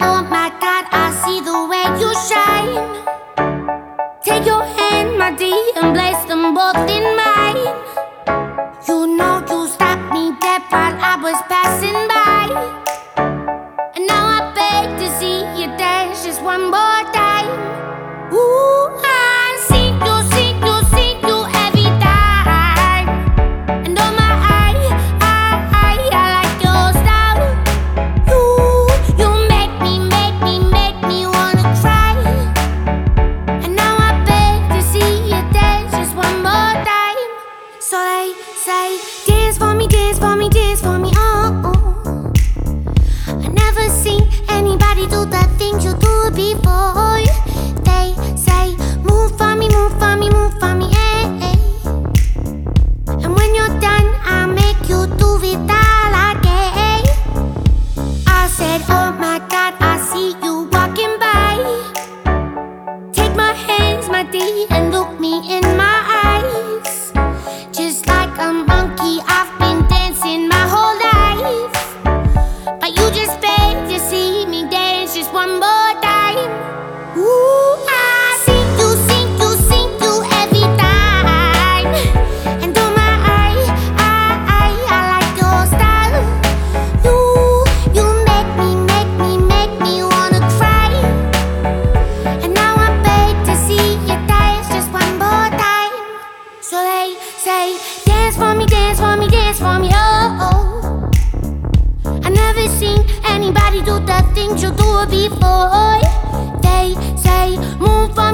oh my God, I see the way you shine. Take your hand, my dear, and place them both in mine. You know you stopped me dead while I was passing by. And now I beg to see you dance just one more time. Ooh, never seen anybody do the things you do before. They say move on.